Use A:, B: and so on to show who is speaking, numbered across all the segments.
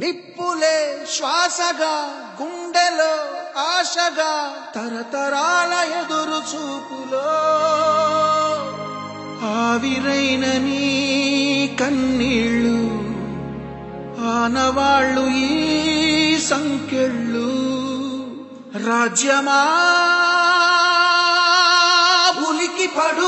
A: నిప్పులే శ్వాసగా గుండెలో ఆశగా తరతరాల ఎదురు చూపులో ఆవిరైన నీ కన్నీళ్ళు ఆనవాళ్ళు ఈ సంఖ్యళ్ళు రాజ్యమా ఉలికి పడు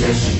B: Just